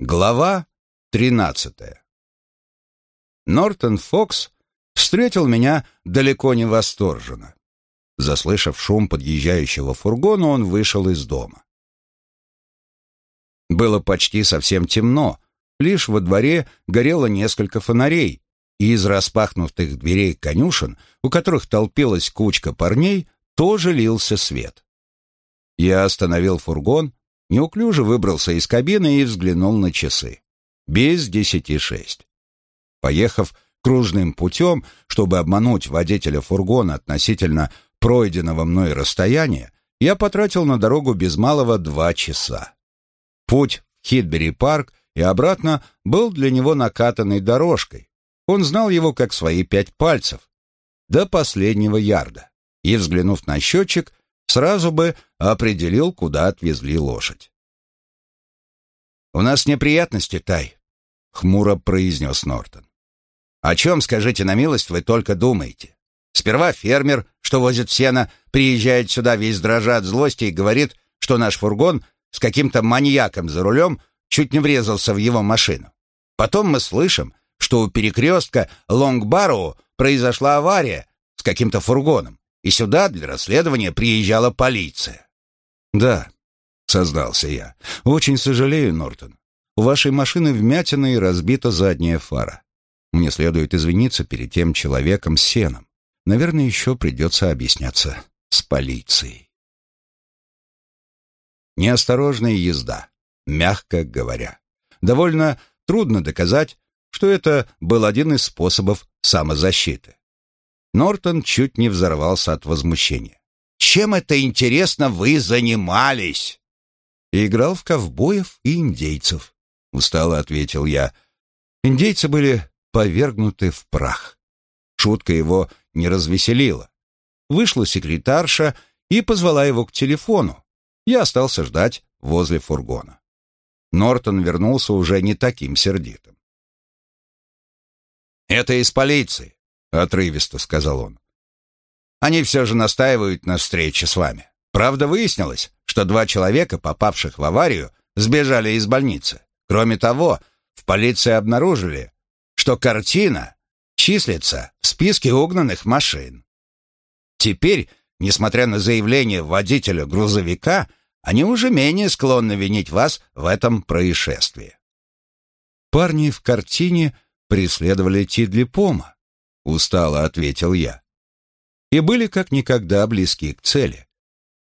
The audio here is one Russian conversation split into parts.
Глава тринадцатая. Нортон Фокс встретил меня далеко не восторженно. Заслышав шум подъезжающего фургона, он вышел из дома. Было почти совсем темно, лишь во дворе горело несколько фонарей, и из распахнутых дверей конюшен, у которых толпилась кучка парней, тоже лился свет. Я остановил фургон неуклюже выбрался из кабины и взглянул на часы. Без десяти шесть. Поехав кружным путем, чтобы обмануть водителя фургона относительно пройденного мной расстояния, я потратил на дорогу без малого два часа. Путь в Хитбери-парк и обратно был для него накатанной дорожкой. Он знал его как свои пять пальцев, до последнего ярда, и, взглянув на счетчик, сразу бы определил, куда отвезли лошадь. «У нас неприятности, Тай», — хмуро произнес Нортон. «О чем, скажите на милость, вы только думаете? Сперва фермер, что возит сено, приезжает сюда весь дрожа от злости и говорит, что наш фургон с каким-то маньяком за рулем чуть не врезался в его машину. Потом мы слышим, что у перекрестка Лонгбароу произошла авария с каким-то фургоном и сюда для расследования приезжала полиция. Да, создался я. Очень сожалею, Нортон. У вашей машины вмятина и разбита задняя фара. Мне следует извиниться перед тем человеком с сеном. Наверное, еще придется объясняться с полицией. Неосторожная езда, мягко говоря. Довольно трудно доказать, что это был один из способов самозащиты. Нортон чуть не взорвался от возмущения. «Чем это, интересно, вы занимались?» «Играл в ковбоев и индейцев», — устало ответил я. Индейцы были повергнуты в прах. Шутка его не развеселила. Вышла секретарша и позвала его к телефону. Я остался ждать возле фургона. Нортон вернулся уже не таким сердитым. «Это из полиции. — отрывисто сказал он. «Они все же настаивают на встрече с вами. Правда, выяснилось, что два человека, попавших в аварию, сбежали из больницы. Кроме того, в полиции обнаружили, что картина числится в списке угнанных машин. Теперь, несмотря на заявление водителя грузовика, они уже менее склонны винить вас в этом происшествии. Парни в картине преследовали Тидли Пома, устало ответил я. И были как никогда близки к цели.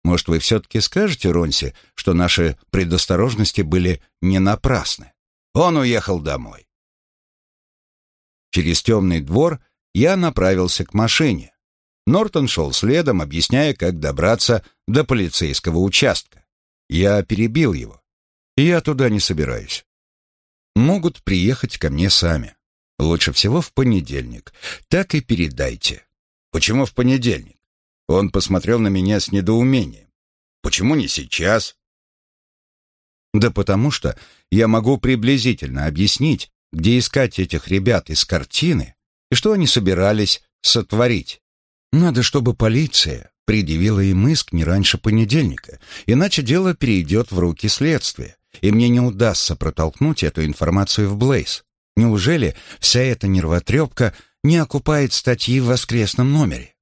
Может, вы все-таки скажете, Ронси, что наши предосторожности были не напрасны? Он уехал домой. Через темный двор я направился к машине. Нортон шел следом, объясняя, как добраться до полицейского участка. Я перебил его. Я туда не собираюсь. Могут приехать ко мне сами. Лучше всего в понедельник. Так и передайте. Почему в понедельник? Он посмотрел на меня с недоумением. Почему не сейчас? Да потому что я могу приблизительно объяснить, где искать этих ребят из картины и что они собирались сотворить. Надо, чтобы полиция предъявила им иск не раньше понедельника, иначе дело перейдет в руки следствия, и мне не удастся протолкнуть эту информацию в Блейз. Неужели вся эта нервотрепка не окупает статьи в воскресном номере?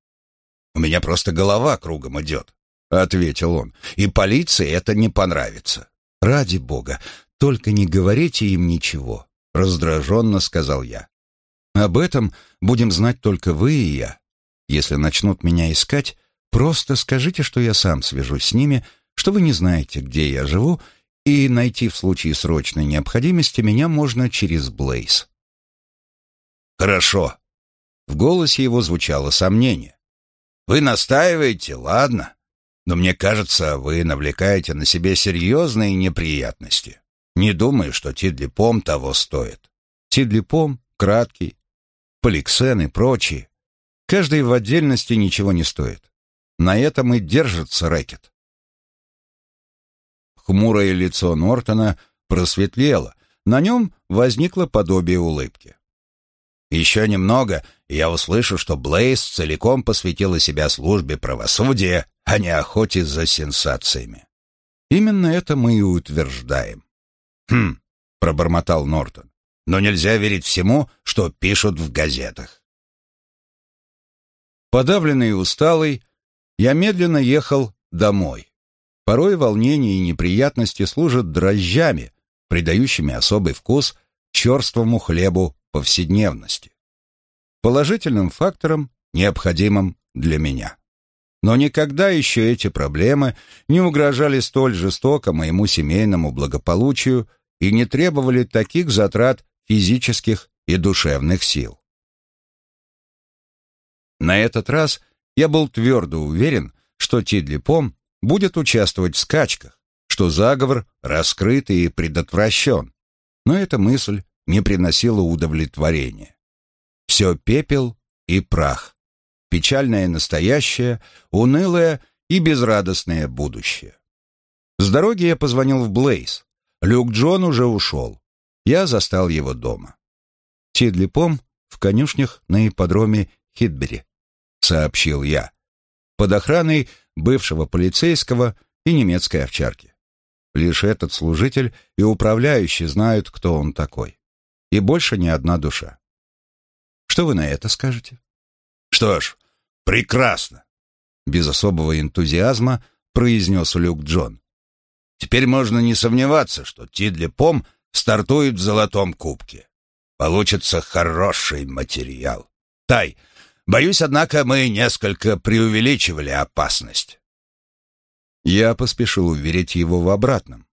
«У меня просто голова кругом идет», — ответил он, — «и полиции это не понравится». «Ради бога, только не говорите им ничего», — раздраженно сказал я. «Об этом будем знать только вы и я. Если начнут меня искать, просто скажите, что я сам свяжусь с ними, что вы не знаете, где я живу, и найти в случае срочной необходимости меня можно через Блейз. Хорошо. В голосе его звучало сомнение. Вы настаиваете, ладно, но мне кажется, вы навлекаете на себе серьезные неприятности. Не думаю, что Тидлипом того стоит. Тидлипом, краткий, поликсен и прочие. Каждый в отдельности ничего не стоит. На этом и держится рэкет. Хмурое лицо Нортона просветлело, на нем возникло подобие улыбки. «Еще немного, и я услышу, что Блейз целиком посвятила себя службе правосудия, а не охоте за сенсациями. Именно это мы и утверждаем». «Хм, пробормотал Нортон. «Но нельзя верить всему, что пишут в газетах». Подавленный и усталый, я медленно ехал домой. Порой волнение и неприятности служат дрожжами, придающими особый вкус черствому хлебу повседневности. Положительным фактором, необходимым для меня. Но никогда еще эти проблемы не угрожали столь жестоко моему семейному благополучию и не требовали таких затрат физических и душевных сил. На этот раз я был твердо уверен, что Тидли Пом будет участвовать в скачках, что заговор раскрыт и предотвращен. Но эта мысль не приносила удовлетворения. Все пепел и прах. Печальное настоящее, унылое и безрадостное будущее. С дороги я позвонил в Блейз. Люк Джон уже ушел. Я застал его дома. Тидли Пом в конюшнях на ипподроме Хитбери, сообщил я, под охраной бывшего полицейского и немецкой овчарки. Лишь этот служитель и управляющий знают, кто он такой. И больше ни одна душа. Что вы на это скажете? Что ж, прекрасно. Без особого энтузиазма произнес Люк Джон. Теперь можно не сомневаться, что Тидли Пом стартует в золотом кубке. Получится хороший материал. Тай, боюсь, однако, мы несколько преувеличивали опасность. Я поспешил уверить его в обратном.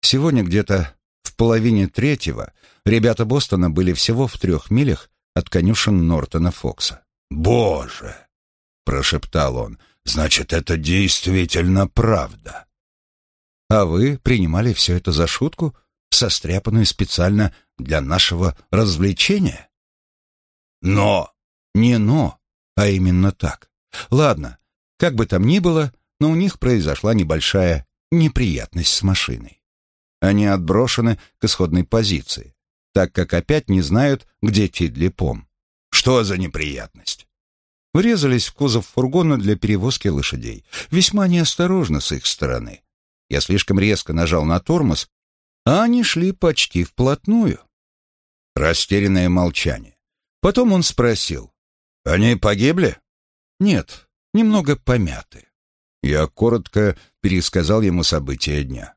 Сегодня где-то в половине третьего ребята Бостона были всего в трех милях от конюшен Нортона Фокса. «Боже!» — прошептал он. «Значит, это действительно правда». «А вы принимали все это за шутку, состряпанную специально для нашего развлечения?» «Но...» «Не «но», а именно так. Ладно, как бы там ни было, но у них произошла небольшая неприятность с машиной. Они отброшены к исходной позиции, так как опять не знают, где Тидли Пом. Что за неприятность? Врезались в кузов фургона для перевозки лошадей. Весьма неосторожно с их стороны. Я слишком резко нажал на тормоз, а они шли почти вплотную. Растерянное молчание. Потом он спросил. «Они погибли?» «Нет, немного помяты». Я коротко пересказал ему события дня.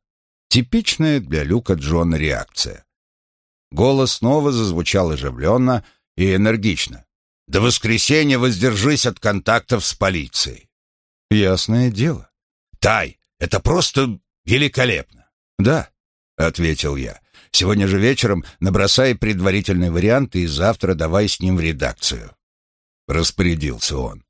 Типичная для Люка Джона реакция. Голос снова зазвучал оживленно и энергично. «До воскресенья воздержись от контактов с полицией». «Ясное дело». «Тай, это просто великолепно». «Да», — ответил я. «Сегодня же вечером набросай предварительный вариант и завтра давай с ним в редакцию». Распорядился он.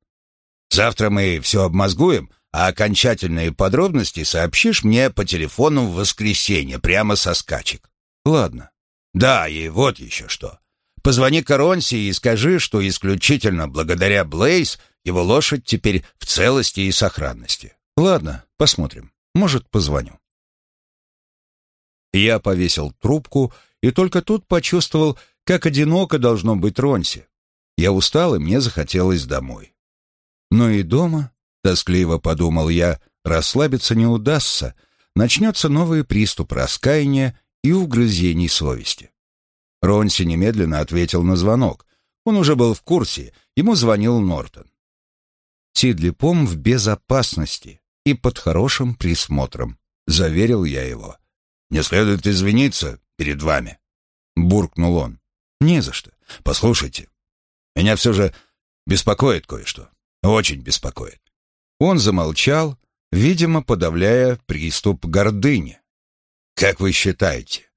«Завтра мы все обмозгуем, а окончательные подробности сообщишь мне по телефону в воскресенье, прямо со скачек. Ладно. Да, и вот еще что. Позвони Коронси и скажи, что исключительно благодаря Блейз его лошадь теперь в целости и сохранности. Ладно, посмотрим. Может, позвоню. Я повесил трубку и только тут почувствовал, как одиноко должно быть Ронси. Я устал, и мне захотелось домой. Но и дома Тоскливо подумал я, расслабиться не удастся, начнется новый приступ раскаяния и угрызений совести. Ронси немедленно ответил на звонок. Он уже был в курсе, ему звонил Нортон. Тидли Пом в безопасности и под хорошим присмотром, заверил я его. «Не следует извиниться перед вами», — буркнул он. «Не за что. Послушайте, меня все же беспокоит кое-что. Очень беспокоит. Он замолчал, видимо, подавляя приступ гордыни. «Как вы считаете?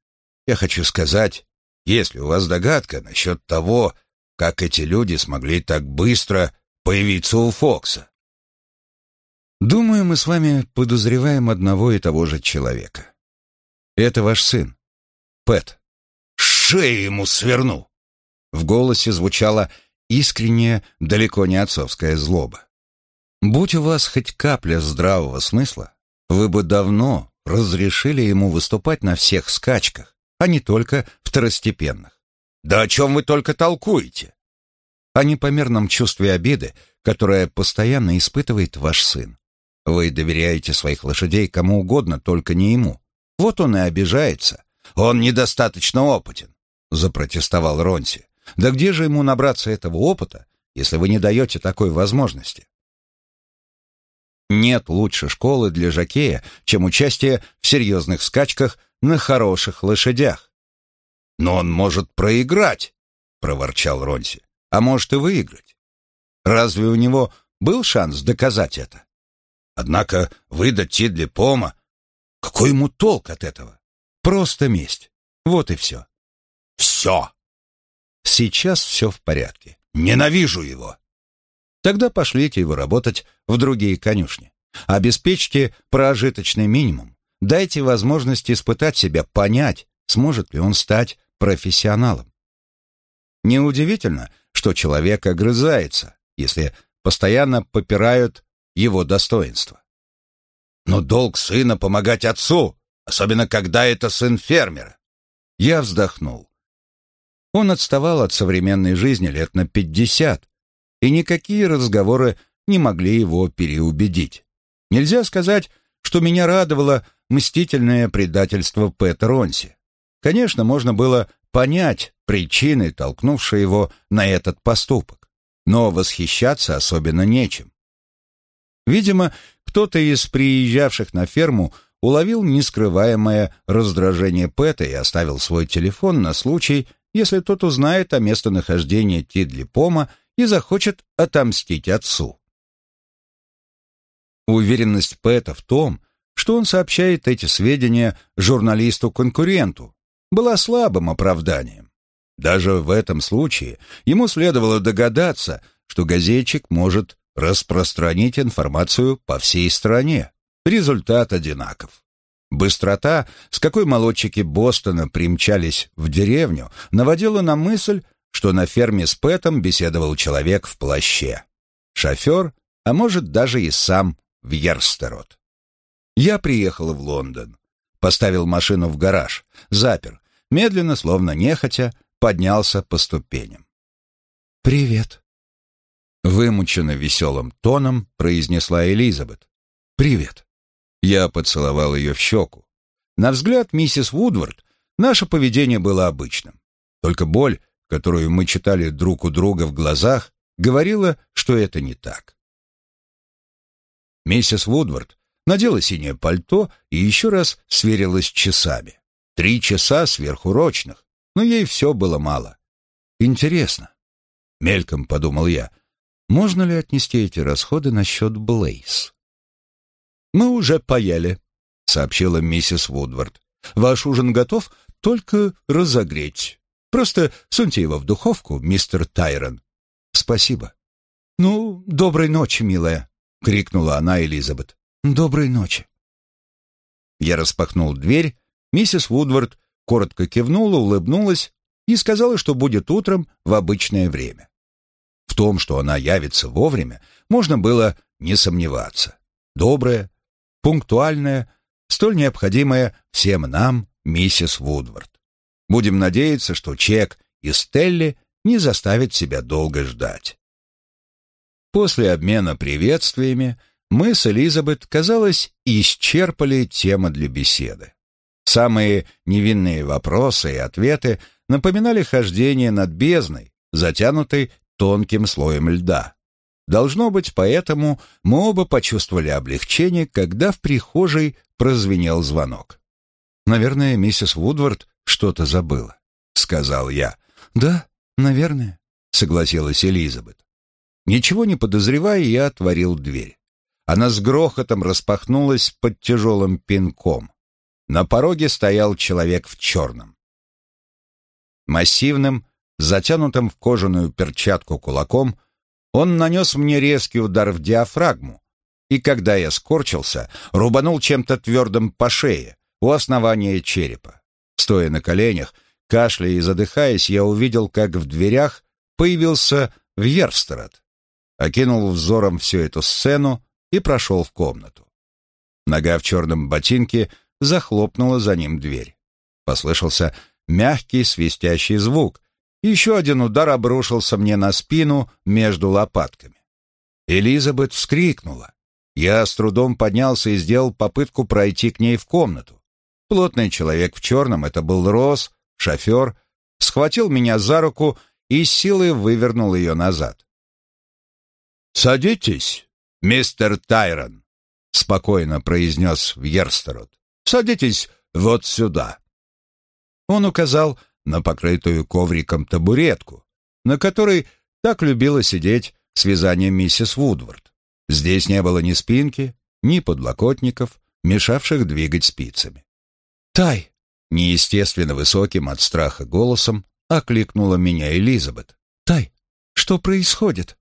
Я хочу сказать, есть ли у вас догадка насчет того, как эти люди смогли так быстро появиться у Фокса?» «Думаю, мы с вами подозреваем одного и того же человека. Это ваш сын, Пэт». «Шею ему сверну!» В голосе звучала искренняя, далеко не отцовская злоба. Будь у вас хоть капля здравого смысла, вы бы давно разрешили ему выступать на всех скачках, а не только второстепенных. Да о чем вы только толкуете? О непомерном чувстве обиды, которое постоянно испытывает ваш сын. Вы доверяете своих лошадей кому угодно, только не ему. Вот он и обижается, Он недостаточно опытен», — запротестовал Ронси. «Да где же ему набраться этого опыта, если вы не даете такой возможности?» Нет лучше школы для жокея, чем участие в серьезных скачках на хороших лошадях. «Но он может проиграть», — проворчал Ронси, — «а может и выиграть. Разве у него был шанс доказать это? Однако выдать Тидли Пома... Какой ему толк от этого? Просто месть. Вот и все. Все. Сейчас все в порядке. Ненавижу его. Тогда пошлите его работать в другие конюшни. Обеспечьте прожиточный минимум. Дайте возможность испытать себя, понять, сможет ли он стать профессионалом. Неудивительно, что человек огрызается, если постоянно попирают его достоинство. Но долг сына помогать отцу, особенно когда это сын фермера. Я вздохнул. Он отставал от современной жизни лет на пятьдесят, и никакие разговоры не могли его переубедить. Нельзя сказать, что меня радовало мстительное предательство Пэта Ронси. Конечно, можно было понять причины, толкнувшие его на этот поступок, но восхищаться особенно нечем. Видимо, кто-то из приезжавших на ферму уловил нескрываемое раздражение Пэта и оставил свой телефон на случай, если тот узнает о местонахождении Тидли Пома и захочет отомстить отцу. Уверенность Пэта в том, что он сообщает эти сведения журналисту-конкуренту, была слабым оправданием. Даже в этом случае ему следовало догадаться, что газетчик может распространить информацию по всей стране. Результат одинаков. Быстрота, с какой молодчики Бостона примчались в деревню, наводила на мысль, что на ферме с Пэтом беседовал человек в плаще. Шофер, а может даже и сам Вьерстерот. Я приехал в Лондон, поставил машину в гараж, запер, медленно, словно нехотя, поднялся по ступеням. «Привет», — вымученно веселым тоном произнесла Элизабет. «Привет». Я поцеловал ее в щеку. На взгляд миссис Вудвард наше поведение было обычным. Только боль, которую мы читали друг у друга в глазах, говорила, что это не так. Миссис Вудвард надела синее пальто и еще раз сверилась часами. Три часа сверхурочных, но ей все было мало. Интересно, мельком подумал я, можно ли отнести эти расходы на счет Блейз? «Мы уже поели», — сообщила миссис Вудвард. «Ваш ужин готов, только разогреть. Просто суньте его в духовку, мистер Тайрон». «Спасибо». «Ну, доброй ночи, милая», — крикнула она Элизабет. «Доброй ночи». Я распахнул дверь, миссис Вудвард коротко кивнула, улыбнулась и сказала, что будет утром в обычное время. В том, что она явится вовремя, можно было не сомневаться. Добрая, пунктуальная, столь необходимая всем нам миссис Вудвард. Будем надеяться, что Чек и Стелли не заставят себя долго ждать. После обмена приветствиями мы с Элизабет, казалось, исчерпали тему для беседы. Самые невинные вопросы и ответы напоминали хождение над бездной, затянутой тонким слоем льда. Должно быть, поэтому мы оба почувствовали облегчение, когда в прихожей прозвенел звонок. «Наверное, миссис Вудвард что-то забыла», — сказал я. «Да, наверное», — согласилась Элизабет. Ничего не подозревая, я отворил дверь. Она с грохотом распахнулась под тяжелым пинком. На пороге стоял человек в черном. Массивным, затянутым в кожаную перчатку кулаком, он нанес мне резкий удар в диафрагму, и когда я скорчился, рубанул чем-то твердым по шее, у основания черепа. Стоя на коленях, кашляя и задыхаясь, я увидел, как в дверях появился Вьерстерот окинул взором всю эту сцену и прошел в комнату. Нога в черном ботинке захлопнула за ним дверь. Послышался мягкий свистящий звук. Еще один удар обрушился мне на спину между лопатками. Элизабет вскрикнула. Я с трудом поднялся и сделал попытку пройти к ней в комнату. Плотный человек в черном, это был Рос, шофер, схватил меня за руку и силой вывернул ее назад. «Садитесь, мистер Тайрон», — спокойно произнес Вьерстерот. «Садитесь вот сюда». Он указал на покрытую ковриком табуретку, на которой так любила сидеть с вязанием миссис Вудвард. Здесь не было ни спинки, ни подлокотников, мешавших двигать спицами. «Тай!» — неестественно высоким от страха голосом окликнула меня Элизабет. «Тай, что происходит?»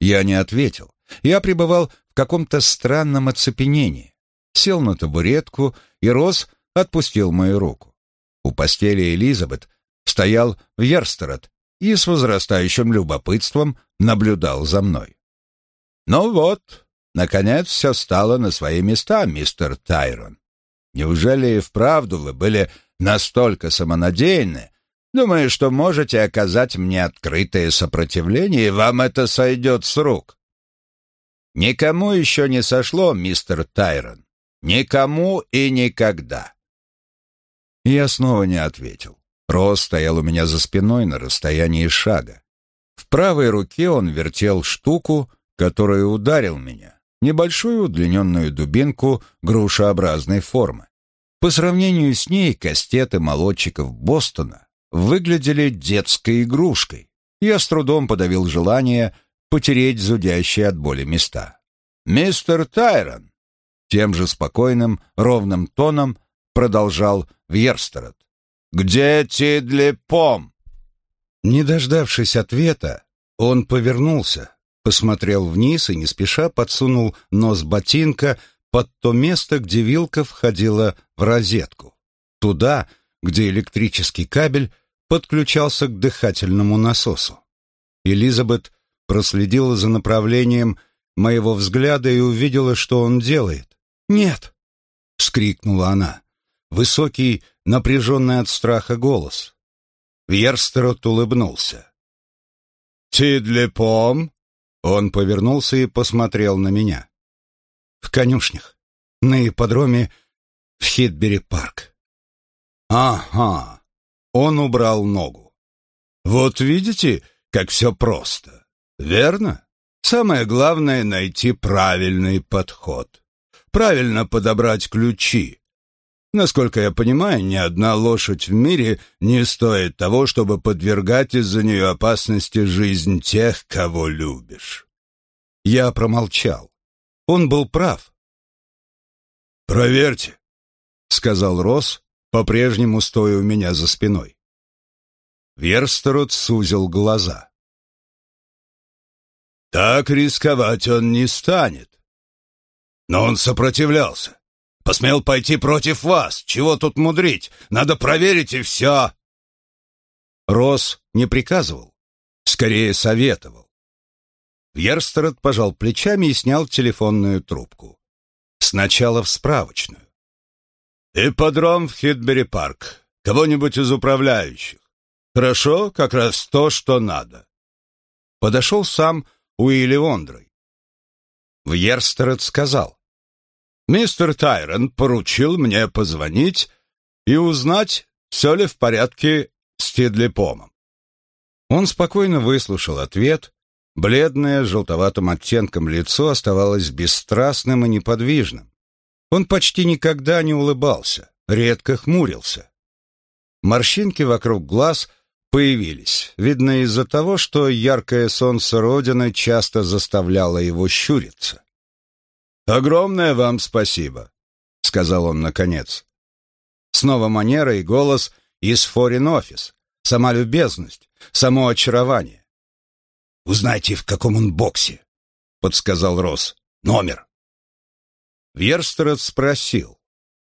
Я не ответил. Я пребывал в каком-то странном оцепенении. Сел на табуретку, и Рос отпустил мою руку. У постели Элизабет стоял Вьерстерот и с возрастающим любопытством наблюдал за мной. «Ну вот, наконец все стало на свои места, мистер Тайрон. Неужели и вправду вы были настолько самонадеянны, думая, что можете оказать мне открытое сопротивление, и вам это сойдет с рук?» «Никому еще не сошло, мистер Тайрон. Никому и никогда». Я снова не ответил. Рос стоял у меня за спиной на расстоянии шага. В правой руке он вертел штуку, которая ударил меня, небольшую удлиненную дубинку грушеобразной формы. По сравнению с ней кастеты молодчиков Бостона выглядели детской игрушкой. Я с трудом подавил желание потереть зудящие от боли места. «Мистер Тайрон!» Тем же спокойным, ровным тоном продолжал Вьерстерот. «Где Тидлипом?» Не дождавшись ответа, он повернулся, посмотрел вниз и не спеша подсунул нос ботинка под то место, где вилка входила в розетку. Туда, где электрический кабель подключался к дыхательному насосу. Элизабет проследила за направлением моего взгляда и увидела, что он делает. «Нет!» — вскрикнула она. Высокий, напряженный от страха голос. Вьерстерот улыбнулся. «Тидлипом?» Он повернулся и посмотрел на меня. «В конюшнях, на ипподроме в Хитбери-парк». «Ага». Он убрал ногу. «Вот видите, как все просто. Верно? Самое главное — найти правильный подход. Правильно подобрать ключи, Насколько я понимаю, ни одна лошадь в мире не стоит того, чтобы подвергать из-за нее опасности жизнь тех, кого любишь. Я промолчал. Он был прав. «Проверьте», — сказал Росс, по-прежнему стоя у меня за спиной. Верстерот сузил глаза. «Так рисковать он не станет». Но он сопротивлялся. Посмел пойти против вас. Чего тут мудрить? Надо проверить и все. Рос не приказывал, скорее советовал. Ерстерот пожал плечами и снял телефонную трубку. Сначала в справочную. «Ипподром в Хитбери-парк. Кого-нибудь из управляющих. Хорошо, как раз то, что надо». Подошел сам Уилли Вондрой. Вьерстерет сказал. Мистер Тайрон поручил мне позвонить и узнать, все ли в порядке с Тидлипомом. Он спокойно выслушал ответ, бледное, желтоватым оттенком лицо оставалось бесстрастным и неподвижным. Он почти никогда не улыбался, редко хмурился. Морщинки вокруг глаз появились, видно из-за того, что яркое солнце Родины часто заставляло его щуриться. «Огромное вам спасибо», — сказал он наконец. Снова манера и голос из форин-офис, сама любезность, само очарование. «Узнайте, в каком он боксе», — подсказал Росс. «Номер». Верстерет спросил.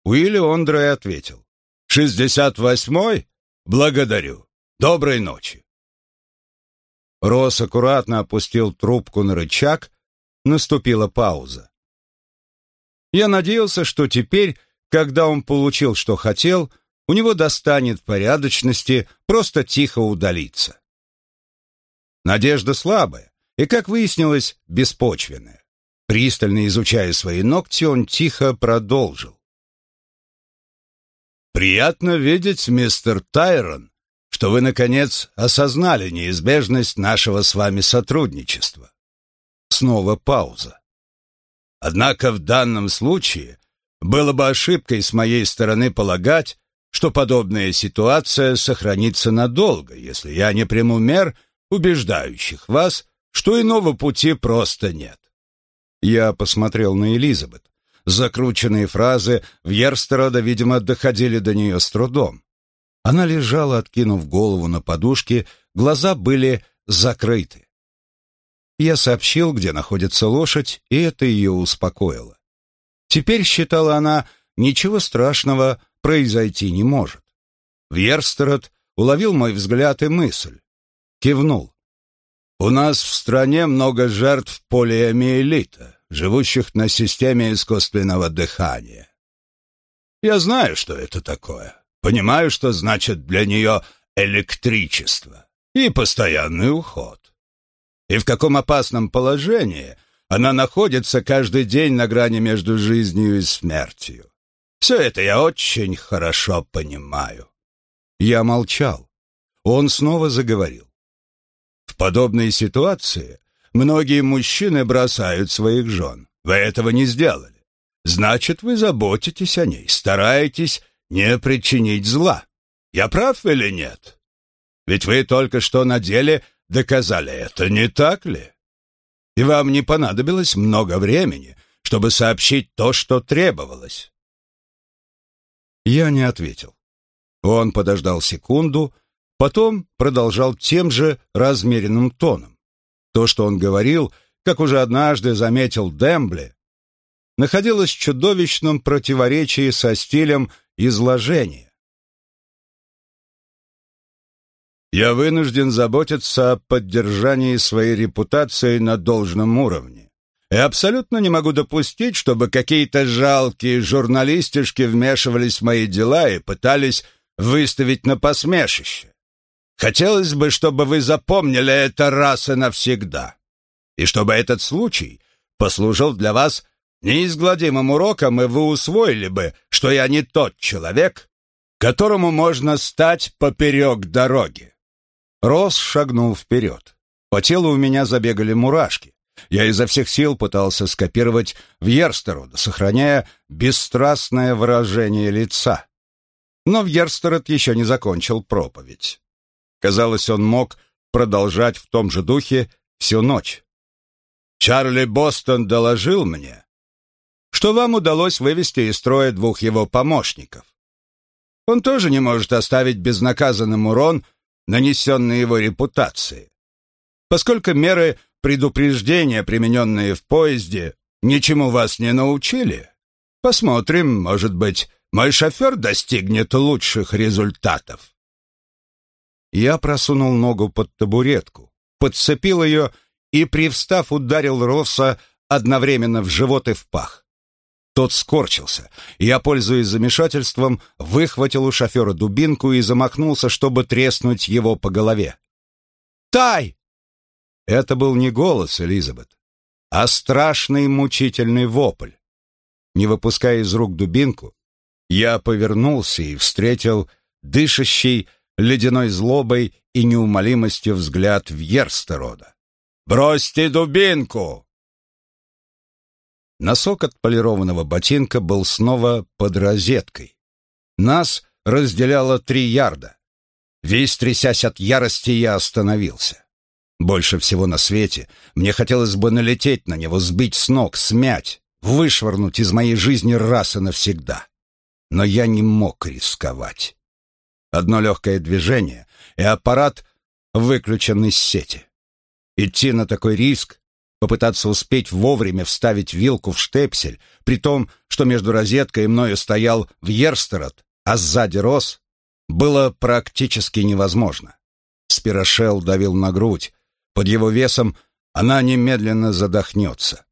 Уилли Ондре ответил. «Шестьдесят восьмой? Благодарю. Доброй ночи». Росс аккуратно опустил трубку на рычаг, наступила пауза. Я надеялся, что теперь, когда он получил, что хотел, у него достанет порядочности просто тихо удалиться. Надежда слабая и, как выяснилось, беспочвенная. Пристально изучая свои ногти, он тихо продолжил. «Приятно видеть, мистер Тайрон, что вы, наконец, осознали неизбежность нашего с вами сотрудничества». Снова пауза. Однако в данном случае было бы ошибкой с моей стороны полагать, что подобная ситуация сохранится надолго, если я не приму мер, убеждающих вас, что иного пути просто нет. Я посмотрел на Элизабет. Закрученные фразы в Ерстерода, видимо, доходили до нее с трудом. Она лежала, откинув голову на подушке, глаза были закрыты. Я сообщил, где находится лошадь, и это ее успокоило. Теперь, считала она, ничего страшного произойти не может. Вьерстерот уловил мой взгляд и мысль. Кивнул. «У нас в стране много жертв полиомиелита, живущих на системе искусственного дыхания. Я знаю, что это такое. Понимаю, что значит для нее электричество и постоянный уход. И в каком опасном положении она находится каждый день на грани между жизнью и смертью. Все это я очень хорошо понимаю. Я молчал. Он снова заговорил. В подобной ситуации многие мужчины бросают своих жен. Вы этого не сделали. Значит, вы заботитесь о ней, стараетесь не причинить зла. Я прав или нет? Ведь вы только что на деле доказали это, не так ли? и вам не понадобилось много времени, чтобы сообщить то, что требовалось». Я не ответил. Он подождал секунду, потом продолжал тем же размеренным тоном. То, что он говорил, как уже однажды заметил Дембли, находилось в чудовищном противоречии со стилем изложения. Я вынужден заботиться о поддержании своей репутации на должном уровне. И абсолютно не могу допустить, чтобы какие-то жалкие журналистишки вмешивались в мои дела и пытались выставить на посмешище. Хотелось бы, чтобы вы запомнили это раз и навсегда. И чтобы этот случай послужил для вас неизгладимым уроком, и вы усвоили бы, что я не тот человек, которому можно стать поперек дороги. Росс шагнул вперед. По телу у меня забегали мурашки. Я изо всех сил пытался скопировать Вьерстерода, сохраняя бесстрастное выражение лица. Но Вьерстерод еще не закончил проповедь. Казалось, он мог продолжать в том же духе всю ночь. «Чарли Бостон доложил мне, что вам удалось вывести из строя двух его помощников. Он тоже не может оставить безнаказанным урон, нанесенный его репутации. Поскольку меры предупреждения, примененные в поезде, ничему вас не научили, посмотрим, может быть, мой шофер достигнет лучших результатов. Я просунул ногу под табуретку, подцепил ее и, привстав, ударил Росса одновременно в живот и в пах. Тот скорчился. Я, пользуясь замешательством, выхватил у шофера дубинку и замахнулся, чтобы треснуть его по голове. «Тай!» Это был не голос Элизабет, а страшный мучительный вопль. Не выпуская из рук дубинку, я повернулся и встретил дышащий ледяной злобой и неумолимостью взгляд Вьерстерода. «Бросьте дубинку!» Носок от полированного ботинка был снова под розеткой. Нас разделяло три ярда. Весь трясясь от ярости, я остановился. Больше всего на свете мне хотелось бы налететь на него, сбить с ног, смять, вышвырнуть из моей жизни раз и навсегда. Но я не мог рисковать. Одно легкое движение, и аппарат выключен из сети. Идти на такой риск попытаться успеть вовремя вставить вилку в штепсель, при том, что между розеткой и мною стоял Вьерстерот, а сзади рос, было практически невозможно. Спирошел давил на грудь. Под его весом она немедленно задохнется.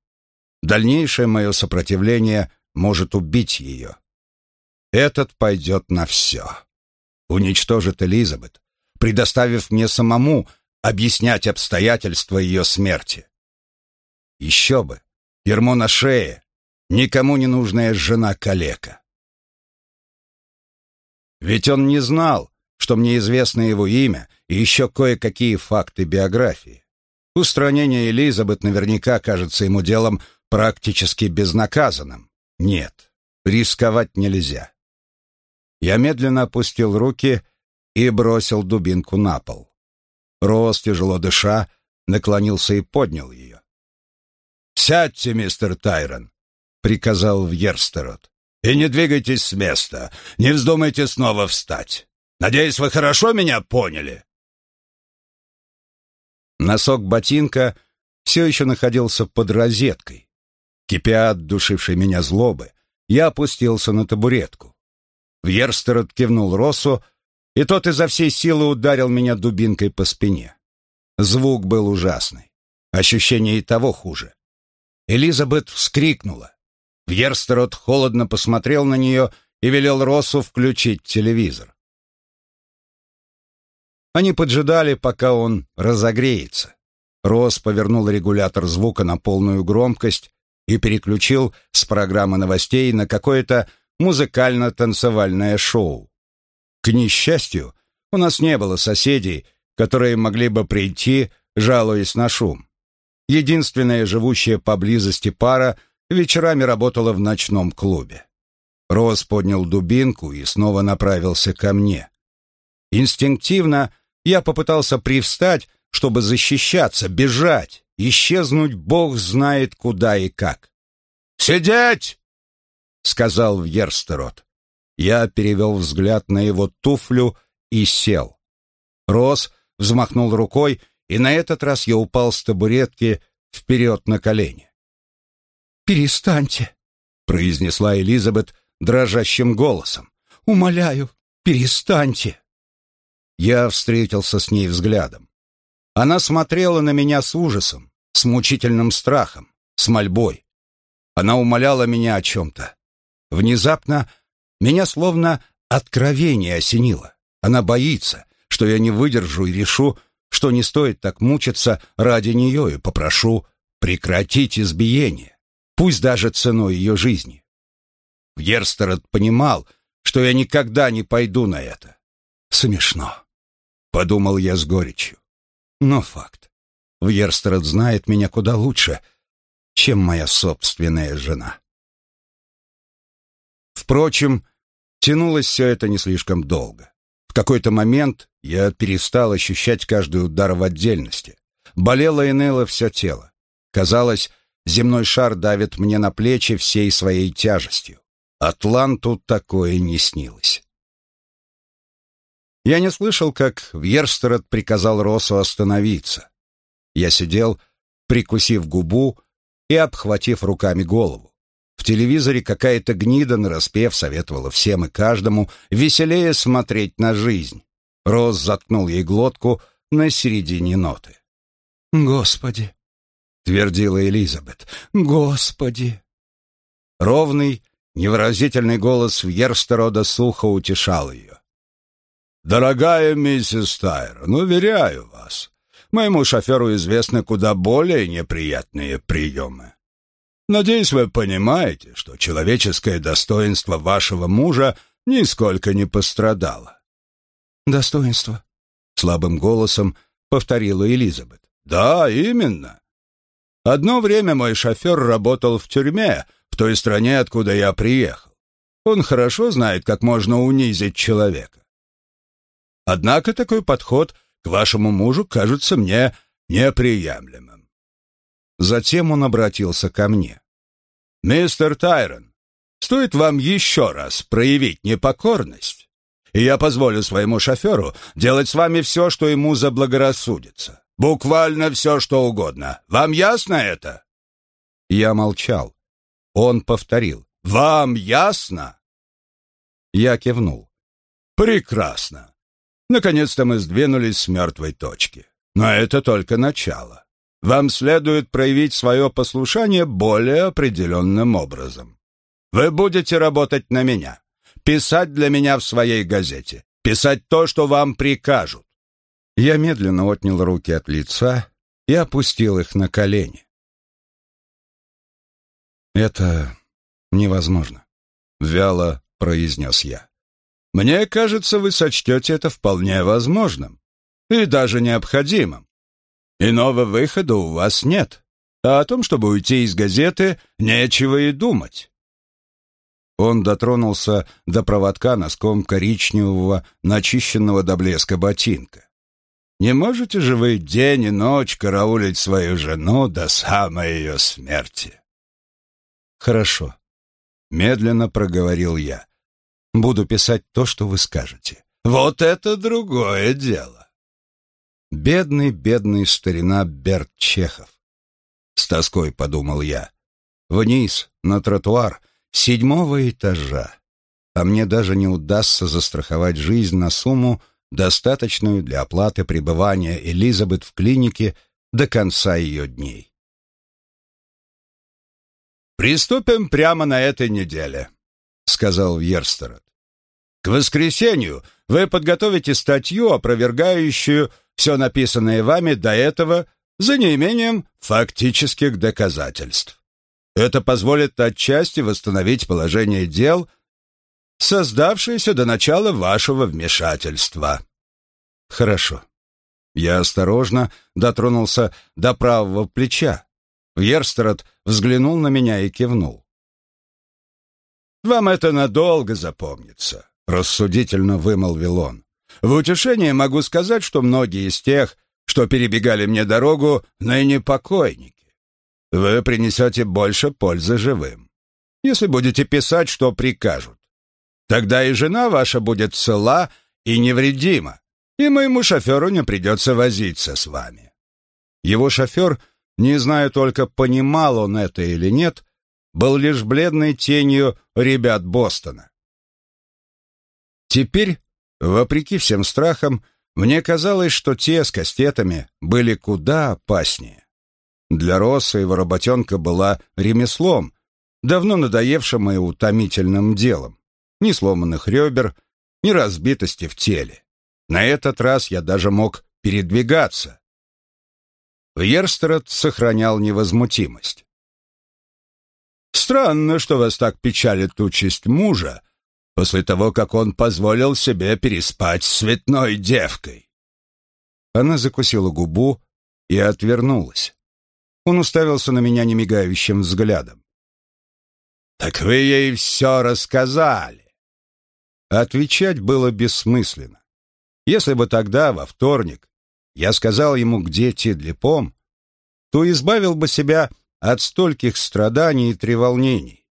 Дальнейшее мое сопротивление может убить ее. Этот пойдет на все. Уничтожит Элизабет, предоставив мне самому объяснять обстоятельства ее смерти. Еще бы! Ермо на шее! Никому не нужная жена-калека. Ведь он не знал, что мне известно его имя и еще кое-какие факты биографии. Устранение Элизабет наверняка кажется ему делом практически безнаказанным. Нет, рисковать нельзя. Я медленно опустил руки и бросил дубинку на пол. Рос, тяжело дыша, наклонился и поднял ее. «Сядьте, мистер Тайрон», — приказал Вьерстерот. «И не двигайтесь с места, не вздумайте снова встать. Надеюсь, вы хорошо меня поняли?» Носок ботинка все еще находился под розеткой. Кипя от душившей меня злобы, я опустился на табуретку. Вьерстерот кивнул Россу, и тот изо всей силы ударил меня дубинкой по спине. Звук был ужасный. Ощущение и того хуже. Элизабет вскрикнула. Вьерстерот холодно посмотрел на нее и велел Россу включить телевизор. Они поджидали, пока он разогреется. Росс повернул регулятор звука на полную громкость и переключил с программы новостей на какое-то музыкально-танцевальное шоу. К несчастью, у нас не было соседей, которые могли бы прийти, жалуясь на шум. Единственная живущая поблизости пара вечерами работала в ночном клубе. Рос поднял дубинку и снова направился ко мне. Инстинктивно я попытался привстать, чтобы защищаться, бежать, исчезнуть бог знает куда и как. «Сидеть!» — сказал Вьерстерот. Я перевел взгляд на его туфлю и сел. Рос взмахнул рукой, и на этот раз я упал с табуретки вперед на колени. «Перестаньте», — произнесла Элизабет дрожащим голосом. «Умоляю, перестаньте». Я встретился с ней взглядом. Она смотрела на меня с ужасом, с мучительным страхом, с мольбой. Она умоляла меня о чем-то. Внезапно меня словно откровение осенило. Она боится, что я не выдержу и решу, что не стоит так мучиться ради нее, и попрошу прекратить избиение, пусть даже ценой ее жизни. Вьерстерот понимал, что я никогда не пойду на это. Смешно, подумал я с горечью. Но факт. Вьерстерот знает меня куда лучше, чем моя собственная жена. Впрочем, тянулось все это не слишком долго. В какой-то момент я перестал ощущать каждый удар в отдельности. Болело и ныло все тело. Казалось, земной шар давит мне на плечи всей своей тяжестью. Атланту такое не снилось. Я не слышал, как Вьерстерот приказал Росу остановиться. Я сидел, прикусив губу и обхватив руками голову. В телевизоре какая-то гнида нараспев советовала всем и каждому веселее смотреть на жизнь. Рос заткнул ей глотку на середине ноты. «Господи!» — твердила Элизабет. «Господи!» Ровный, невыразительный голос Вьерстерода сухо утешал ее. «Дорогая миссис Тайрон, уверяю вас, моему шоферу известны куда более неприятные приемы. Надеюсь, вы понимаете, что человеческое достоинство вашего мужа нисколько не пострадало. Достоинство? Слабым голосом повторила Элизабет. Да, именно. Одно время мой шофер работал в тюрьме, в той стране, откуда я приехал. Он хорошо знает, как можно унизить человека. Однако такой подход к вашему мужу кажется мне неприемлемым. Затем он обратился ко мне. «Мистер Тайрон, стоит вам еще раз проявить непокорность, и я позволю своему шоферу делать с вами все, что ему заблагорассудится. Буквально все, что угодно. Вам ясно это?» Я молчал. Он повторил. «Вам ясно?» Я кивнул. «Прекрасно. Наконец-то мы сдвинулись с мертвой точки. Но это только начало. Вам следует проявить свое послушание более определенным образом. Вы будете работать на меня, писать для меня в своей газете, писать то, что вам прикажут. Я медленно отнял руки от лица и опустил их на колени. «Это невозможно», — вяло произнес я. Мне кажется, вы сочтете это вполне возможным и даже необходимым. Иного выхода у вас нет, а о том, чтобы уйти из газеты, нечего и думать. Он дотронулся до проводка носком коричневого, начищенного до блеска ботинка. Не можете же вы день и ночь караулить свою жену до самой ее смерти? Хорошо. Медленно проговорил я. Буду писать то, что вы скажете. Вот это другое дело. Бедный, бедный старина Берт Чехов. С тоской подумал я. Вниз, на тротуар, седьмого этажа. А мне даже не удастся застраховать жизнь на сумму, достаточную для оплаты пребывания Элизабет в клинике до конца ее дней. «Приступим прямо на этой неделе», — сказал Вьерстерот. «К воскресенью вы подготовите статью, опровергающую все написанное вами до этого за неимением фактических доказательств. Это позволит отчасти восстановить положение дел, создавшееся до начала вашего вмешательства. Хорошо. Я осторожно дотронулся до правого плеча. Вьерстерот взглянул на меня и кивнул. «Вам это надолго запомнится», — рассудительно вымолвил он. «В утешение могу сказать, что многие из тех, что перебегали мне дорогу, ныне покойники. Вы принесете больше пользы живым, если будете писать, что прикажут. Тогда и жена ваша будет цела и невредима, и моему шоферу не придется возиться с вами». Его шофер, не знаю только, понимал он это или нет, был лишь бледной тенью ребят Бостона. Теперь, вопреки всем страхам, мне казалось, что те с кастетами были куда опаснее. Для Росса его работенка была ремеслом, давно надоевшим и утомительным делом. Ни сломанных ребер, ни разбитости в теле. На этот раз я даже мог передвигаться. Вьерстерот сохранял невозмутимость. «Странно, что вас так печалит участь мужа, после того, как он позволил себе переспать с цветной девкой». Она закусила губу и отвернулась. Он уставился на меня немигающим взглядом. «Так вы ей все рассказали!» Отвечать было бессмысленно. Если бы тогда, во вторник, я сказал ему, где Тидлипом, то избавил бы себя от стольких страданий и треволнений.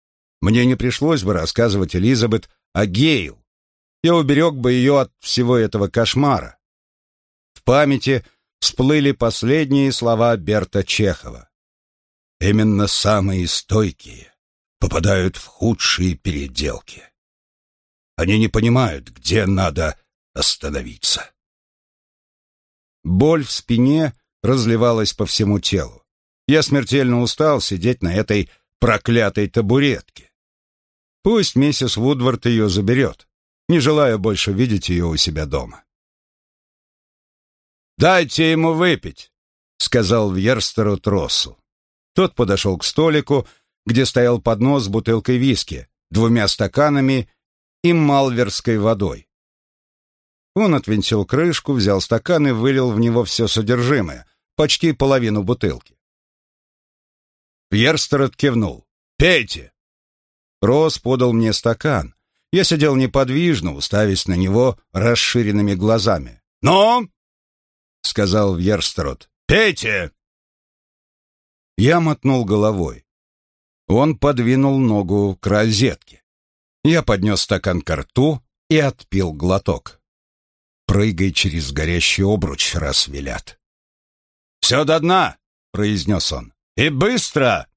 Мне не пришлось бы рассказывать Элизабет о Гейл. Я уберег бы ее от всего этого кошмара. В памяти всплыли последние слова Берта Чехова. Именно самые стойкие попадают в худшие переделки. Они не понимают, где надо остановиться. Боль в спине разливалась по всему телу. Я смертельно устал сидеть на этой проклятой табуретке. Пусть миссис Вудвард ее заберет, не желая больше видеть ее у себя дома. «Дайте ему выпить», — сказал Вьерстеру Тросу. Тот подошел к столику, где стоял поднос с бутылкой виски, двумя стаканами и малверской водой. Он отвинтил крышку, взял стакан и вылил в него все содержимое, почти половину бутылки. Пьерстерот кивнул. «Пейте!» Рос подал мне стакан. Я сидел неподвижно, уставясь на него расширенными глазами. «Ну?» — сказал Вьерстерот. «Пейте!» Я мотнул головой. Он подвинул ногу к розетке. Я поднес стакан к рту и отпил глоток прыгай через горящий обруч, раз велят. «Все до дна!» — произнес он. «И быстро!»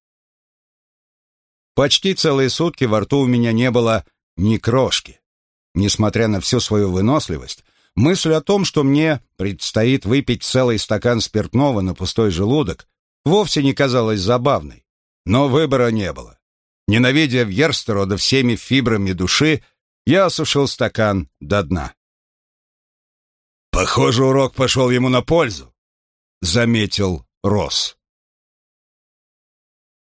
Почти целые сутки во рту у меня не было ни крошки. Несмотря на всю свою выносливость, мысль о том, что мне предстоит выпить целый стакан спиртного на пустой желудок, вовсе не казалась забавной. Но выбора не было. Ненавидя Вьерстерода всеми фибрами души, я осушил стакан до дна. «Похоже, урок пошел ему на пользу», — заметил Росс.